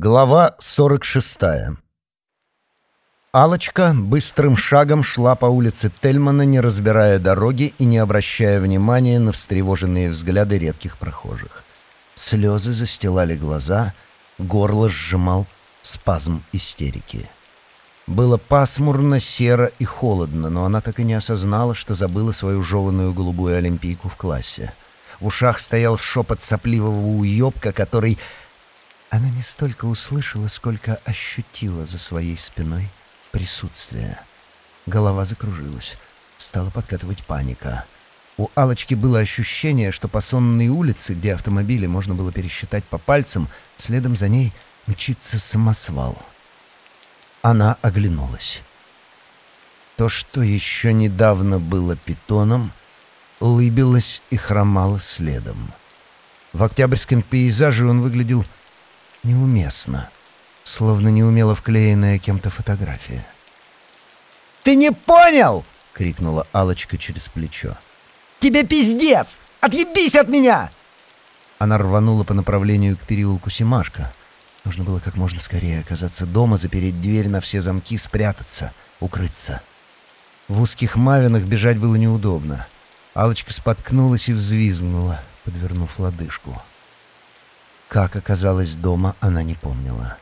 Глава 46 Алочка быстрым шагом шла по улице Тельмана, не разбирая дороги и не обращая внимания на встревоженные взгляды редких прохожих. Слезы застилали глаза, горло сжимал спазм истерики. Было пасмурно, серо и холодно, но она так и не осознала, что забыла свою жеванную голубую олимпийку в классе. В ушах стоял шепот сопливого уебка, который она не столько услышала, сколько ощутила за своей спиной присутствие. Голова закружилась. Стала подкатывать паника. У алочки было ощущение, что по сонной улице, где автомобили можно было пересчитать по пальцам, следом за ней мчится самосвал. Она оглянулась. То, что еще недавно было питоном, лыбилось и хромало следом. В октябрьском пейзаже он выглядел неуместно, словно неумело вклеенная кем-то фотография. «Ты не понял!» — крикнула алочка через плечо. «Тебе пиздец! Отъебись от меня!» Она рванула по направлению к переулку Симашка. Нужно было как можно скорее оказаться дома, запереть дверь на все замки, спрятаться, укрыться. В узких мавинах бежать было неудобно. алочка споткнулась и взвизгнула, подвернув лодыжку. Как оказалось дома, она не помнила.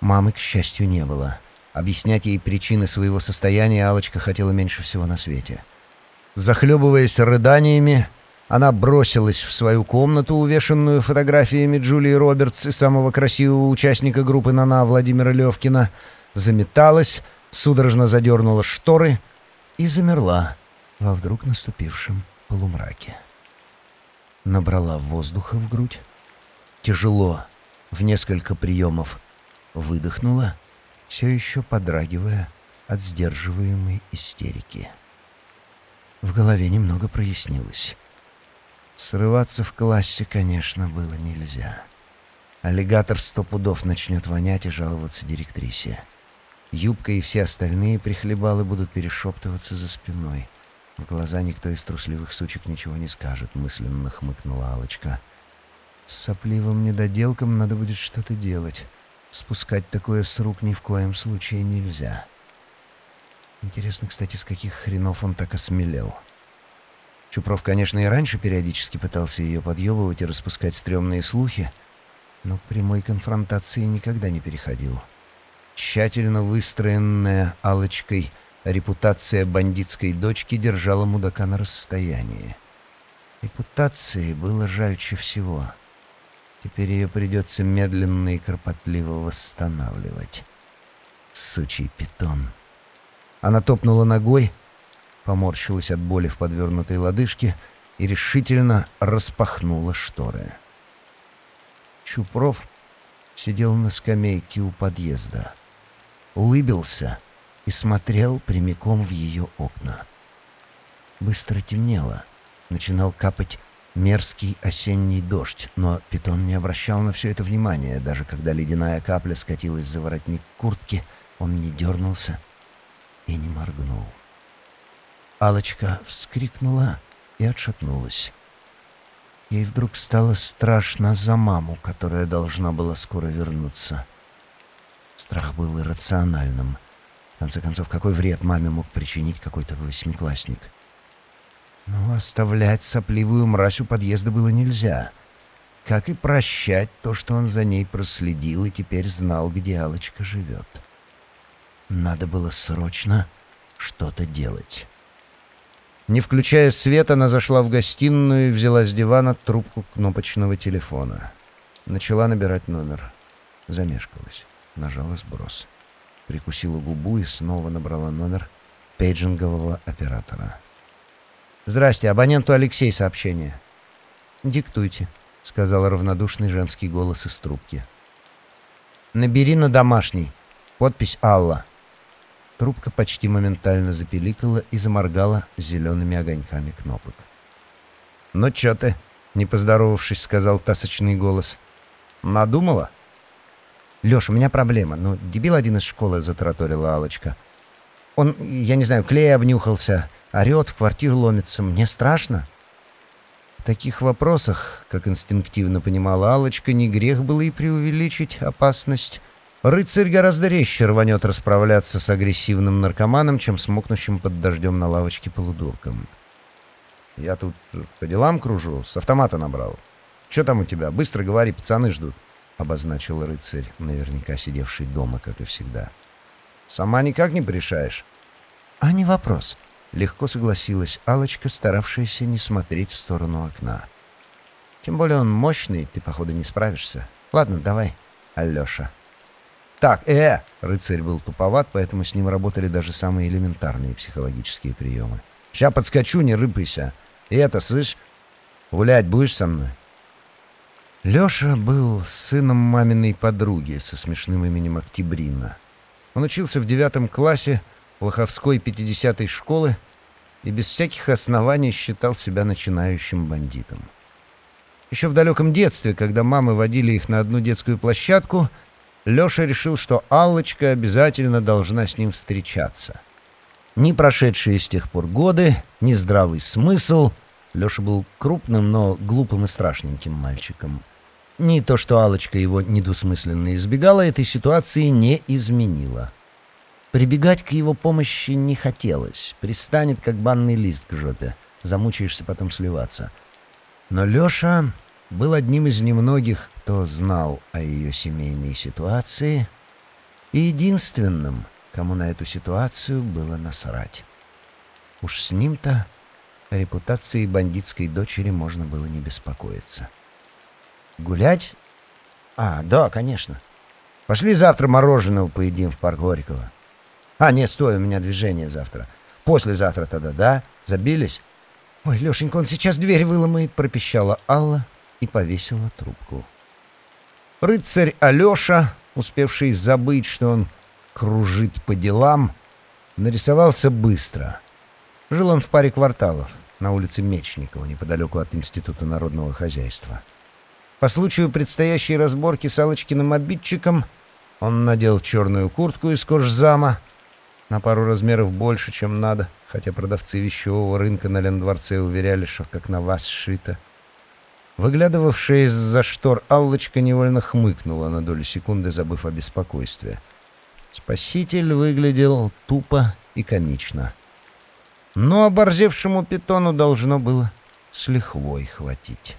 Мамы, к счастью, не было. Объяснять ей причины своего состояния алочка хотела меньше всего на свете. Захлебываясь рыданиями, она бросилась в свою комнату, увешанную фотографиями Джулии Робертс и самого красивого участника группы «Нана» Владимира Левкина, заметалась, судорожно задернула шторы и замерла во вдруг наступившем полумраке. Набрала воздуха в грудь, тяжело, в несколько приемов, выдохнула, все еще подрагивая от сдерживаемой истерики. В голове немного прояснилось. Срываться в классе, конечно, было нельзя. Аллигатор сто пудов начнет вонять и жаловаться директрисе. Юбка и все остальные прихлебалы будут перешептываться за спиной. В глаза никто из трусливых сучек ничего не скажет, мысленно хмыкнула алочка с сопливым недоделком надо будет что-то делать. Спускать такое с рук ни в коем случае нельзя. Интересно, кстати, с каких хренов он так осмелел. Чупров, конечно, и раньше периодически пытался ее подъебывать и распускать стрёмные слухи, но к прямой конфронтации никогда не переходил. Тщательно выстроенная алочкой репутация бандитской дочки держала мудака на расстоянии. Репутации было жальче всего — Теперь ее придется медленно и кропотливо восстанавливать. Сучий питон. Она топнула ногой, поморщилась от боли в подвернутой лодыжке и решительно распахнула шторы. Чупров сидел на скамейке у подъезда, улыбился и смотрел прямиком в ее окна. Быстро темнело, начинал капать мерзкий осенний дождь, но питон не обращал на все это внимания. Даже когда ледяная капля скатилась за воротник куртки, он не дернулся и не моргнул. алочка вскрикнула и отшатнулась. Ей вдруг стало страшно за маму, которая должна была скоро вернуться. Страх был иррациональным. В конце концов, какой вред маме мог причинить какой-то восьмиклассник? — но оставлять сопливую мразь у подъезда было нельзя. Как и прощать то, что он за ней проследил и теперь знал, где Алочка живет. Надо было срочно что-то делать. Не включая свет, она зашла в гостиную и взяла с дивана трубку кнопочного телефона. Начала набирать номер. Замешкалась. Нажала сброс. Прикусила губу и снова набрала номер пейджингового оператора. «Здрасте, абоненту Алексей сообщение». «Диктуйте», — сказал равнодушный женский голос из трубки. «Набери на домашний. Подпись Алла». Трубка почти моментально запеликала и заморгала зелеными огоньками кнопок. «Ну чё ты?» — не поздоровавшись, сказал тасочный голос. «Надумала?» «Лёш, у меня проблема. Ну, дебил один из школы», — затараторила алочка Он, я не знаю, клей обнюхался, Орет, в квартиру ломится. Мне страшно. таких вопросах, как инстинктивно понимала алочка не грех было и преувеличить опасность. Рыцарь гораздо резче рванет расправляться с агрессивным наркоманом, чем с мокнущим под дождем на лавочке полудурком. «Я тут по делам кружу, с автомата набрал. Что там у тебя? Быстро говори, пацаны ждут», — обозначил рыцарь, наверняка сидевший дома, как и всегда. «Сама никак не порешаешь?» «А не вопрос», — легко согласилась алочка старавшаяся не смотреть в сторону окна. «Тем более он мощный, ты, походу, не справишься. Ладно, давай, Алёша». «Так, э!» — рыцарь был туповат, поэтому с ним работали даже самые элементарные психологические приемы. «Ща подскочу, не рыпайся. И это, слышь, гулять будешь со мной?» Лёша был сыном маминой подруги со смешным именем Октябрина. Он учился в девятом классе Плоховской 50-й школы и без всяких оснований считал себя начинающим бандитом. Еще в далеком детстве, когда мамы водили их на одну детскую площадку, Леша решил, что Аллочка обязательно должна с ним встречаться. Ни прошедшие с тех пор годы, ни здравый смысл — Леша был крупным, но глупым и страшненьким мальчиком — ни то, что алочка его недвусмысленно избегала, этой ситуации не изменило. Прибегать к его помощи не хотелось. Пристанет, как банный лист к жопе. Замучаешься потом сливаться. Но Леша был одним из немногих, кто знал о ее семейной ситуации, и единственным, кому на эту ситуацию было насрать. Уж с ним-то репутации бандитской дочери можно было не беспокоиться. Гулять? А, да, конечно. Пошли завтра мороженого поедим в парк Горького. А, нет, стой, у меня движение завтра. Послезавтра тогда, да? Забились? Ой, Лешенька, он сейчас дверь выломает, пропищала Алла и повесила трубку. Рыцарь Алеша, успевший забыть, что он кружит по делам, нарисовался быстро. Жил он в паре кварталов на улице Мечникова, неподалеку от Института народного хозяйства. По случаю предстоящей разборки с Алочкиным обидчиком он надел черную куртку из кожзама, на пару размеров больше, чем надо, хотя продавцы вещевого рынка на Лендворце уверяли, что как на вас сшито. Выглядывавшая из-за штор Аллочка невольно хмыкнула на долю секунды, забыв о беспокойстве. Спаситель выглядел тупо и комично. Но оборзевшему питону должно было с лихвой хватить.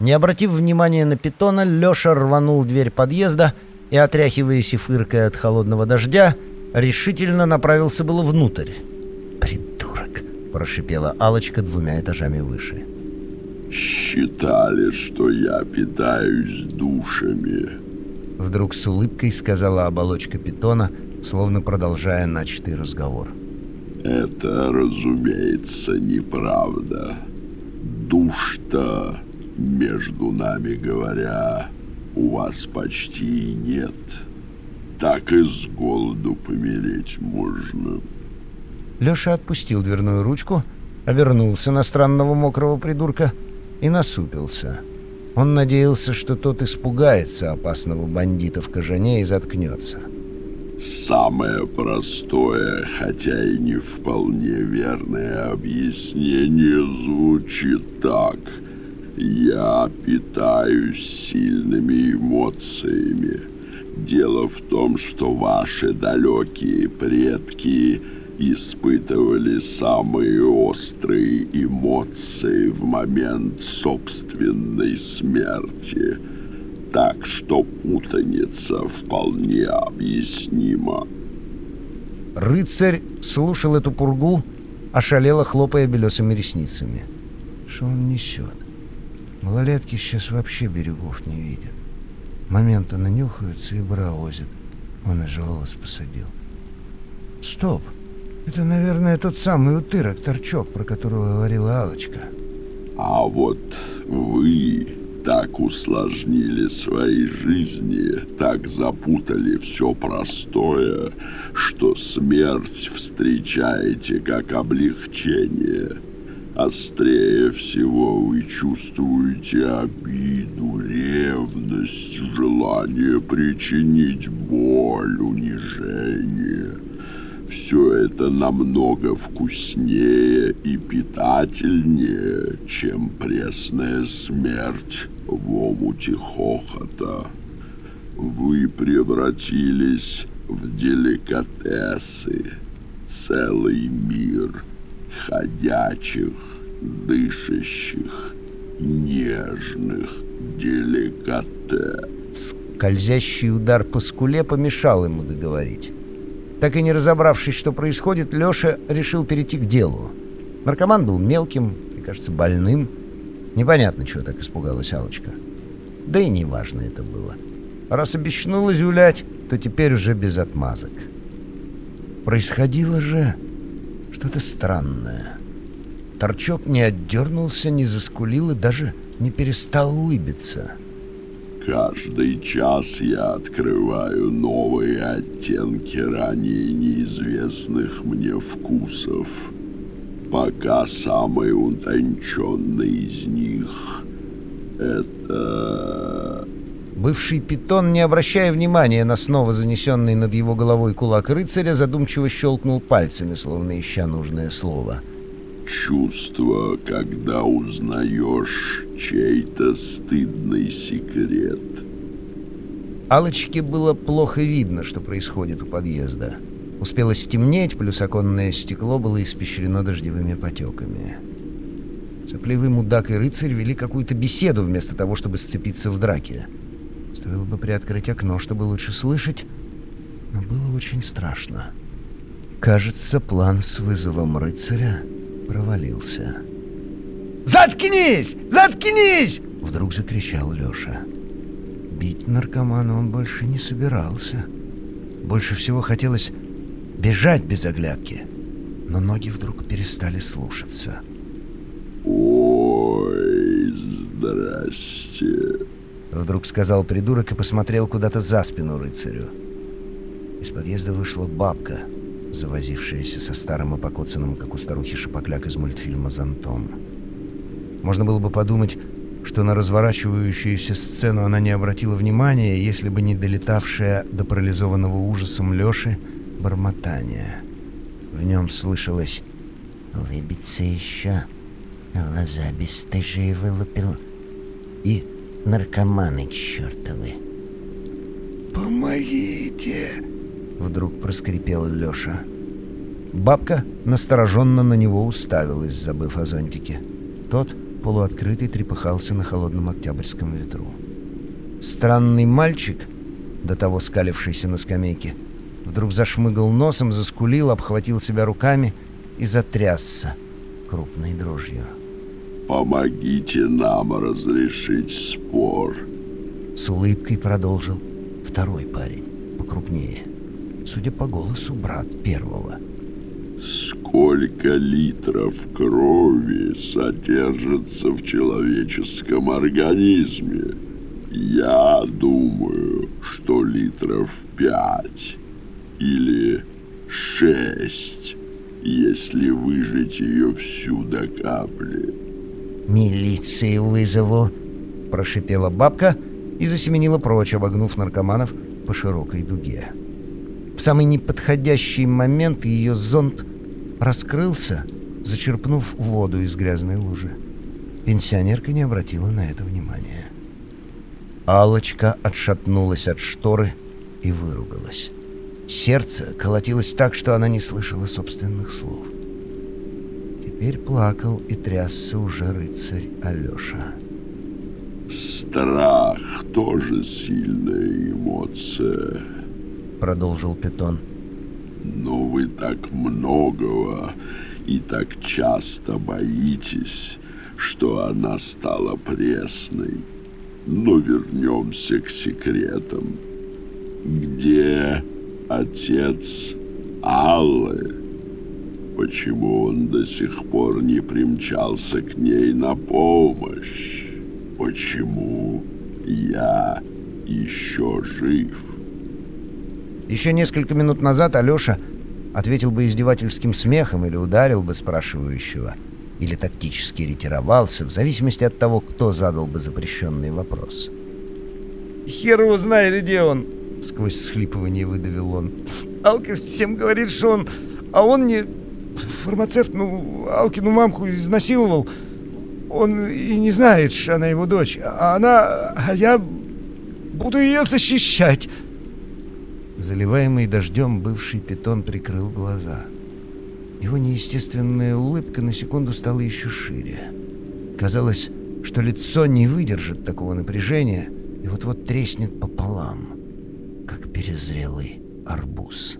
Не обратив внимания на питона, Леша рванул дверь подъезда и, отряхиваясь и фыркая от холодного дождя, решительно направился было внутрь. «Придурок!» — прошипела алочка двумя этажами выше. «Считали, что я питаюсь душами», — вдруг с улыбкой сказала оболочка питона, словно продолжая начатый разговор. «Это, разумеется, неправда. Душ-то, между нами говоря, у вас почти нет. Так и с голоду помереть можно». Леша отпустил дверную ручку, обернулся на странного мокрого придурка — и насупился. Он надеялся, что тот испугается опасного бандита в кожане и заткнется. Самое простое, хотя и не вполне верное объяснение звучит так. Я питаюсь сильными эмоциями. Дело в том, что ваши далекие предки испытывали самые острые эмоции в момент собственной смерти, так что путаница вполне объяснима. Рыцарь слушал эту пургу, ошалело хлопая белесыми ресницами. Что он несет? Малолетки сейчас вообще берегов не видят. Момента нанюхаются и браозят. Он и голос посадил. Стоп! Это, наверное, тот самый утырок, торчок, про которого говорила алочка А вот вы так усложнили свои жизни, так запутали все простое, что смерть встречаете как облегчение. Острее всего вы чувствуете обиду, ревность, желание причинить боль, унижение. все это намного вкуснее и питательнее, чем пресная смерть в омуте хохота. Вы превратились в деликатесы, целый мир ходячих, дышащих, нежных деликатес. Скользящий удар по скуле помешал ему договорить. Так и не разобравшись, что происходит, Леша решил перейти к делу. Наркоман был мелким и, кажется, больным. Непонятно, чего так испугалась алочка Да и неважно это было. Раз обещнулась гулять, то теперь уже без отмазок. Происходило же что-то странное. Торчок не отдернулся, не заскулил и даже не перестал улыбиться. — Каждый час я открываю новые оттенки ранее неизвестных мне вкусов, пока самый утонченный из них — это... Бывший питон, не обращая внимания на снова занесенный над его головой кулак рыцаря, задумчиво щелкнул пальцами, словно ища нужное слово — Чувство, когда узнаешь чей-то стыдный секрет. Алочке было плохо видно, что происходит у подъезда. Успело стемнеть, плюс оконное стекло было испещрено дождевыми потеками. Сопливый мудак и рыцарь вели какую-то беседу вместо того, чтобы сцепиться в драке. Стоило бы приоткрыть окно, чтобы лучше слышать, но было очень страшно. Кажется, план с вызовом рыцаря провалился. «Заткнись! Заткнись!» — вдруг закричал Леша. Бить наркомана он больше не собирался. Больше всего хотелось бежать без оглядки, но ноги вдруг перестали слушаться. «Ой, здрасте!» Вдруг сказал придурок и посмотрел куда-то за спину рыцарю. Из подъезда вышла бабка — завозившаяся со старым и покоцанным, как у старухи Шапокляк из мультфильма «Зонтом». Можно было бы подумать, что на разворачивающуюся сцену она не обратила внимания, если бы не долетавшее до парализованного ужасом Лёши бормотание. В нем слышалось «Улыбится еще, глаза бесстыжие вылупил» и «Наркоманы чертовы». «Помогите!» Вдруг проскрипел Леша. Бабка настороженно на него уставилась, забыв о зонтике. Тот, полуоткрытый, трепыхался на холодном октябрьском ветру. Странный мальчик, до того скалившийся на скамейке, вдруг зашмыгал носом, заскулил, обхватил себя руками и затрясся крупной дрожью. «Помогите нам разрешить спор», — с улыбкой продолжил второй парень, покрупнее судя по голосу, брат первого. Сколько литров крови содержится в человеческом организме? Я думаю, что литров пять или шесть, если выжать ее всю до капли. «Милиции вызову!» – прошипела бабка и засеменила прочь, обогнув наркоманов по широкой дуге. В самый неподходящий момент ее зонт раскрылся, зачерпнув воду из грязной лужи. Пенсионерка не обратила на это внимания. алочка отшатнулась от шторы и выругалась. Сердце колотилось так, что она не слышала собственных слов. Теперь плакал и трясся уже рыцарь Алеша. Страх тоже сильная эмоция. — продолжил Питон. «Но вы так многого и так часто боитесь, что она стала пресной. Но вернемся к секретам. Где отец Аллы? Почему он до сих пор не примчался к ней на помощь? Почему я еще жив?» Еще несколько минут назад Алеша ответил бы издевательским смехом или ударил бы спрашивающего, или тактически ретировался, в зависимости от того, кто задал бы запрещенный вопрос. «Хер его знает, где он!» — сквозь схлипывание выдавил он. Алка всем говорит, что он... А он не... Фармацевт, ну, Алкину мамку изнасиловал. Он и не знает, что она его дочь. А она... А я буду ее защищать. Заливаемый дождем бывший питон прикрыл глаза. Его неестественная улыбка на секунду стала еще шире. Казалось, что лицо не выдержит такого напряжения и вот-вот треснет пополам, как перезрелый арбуз.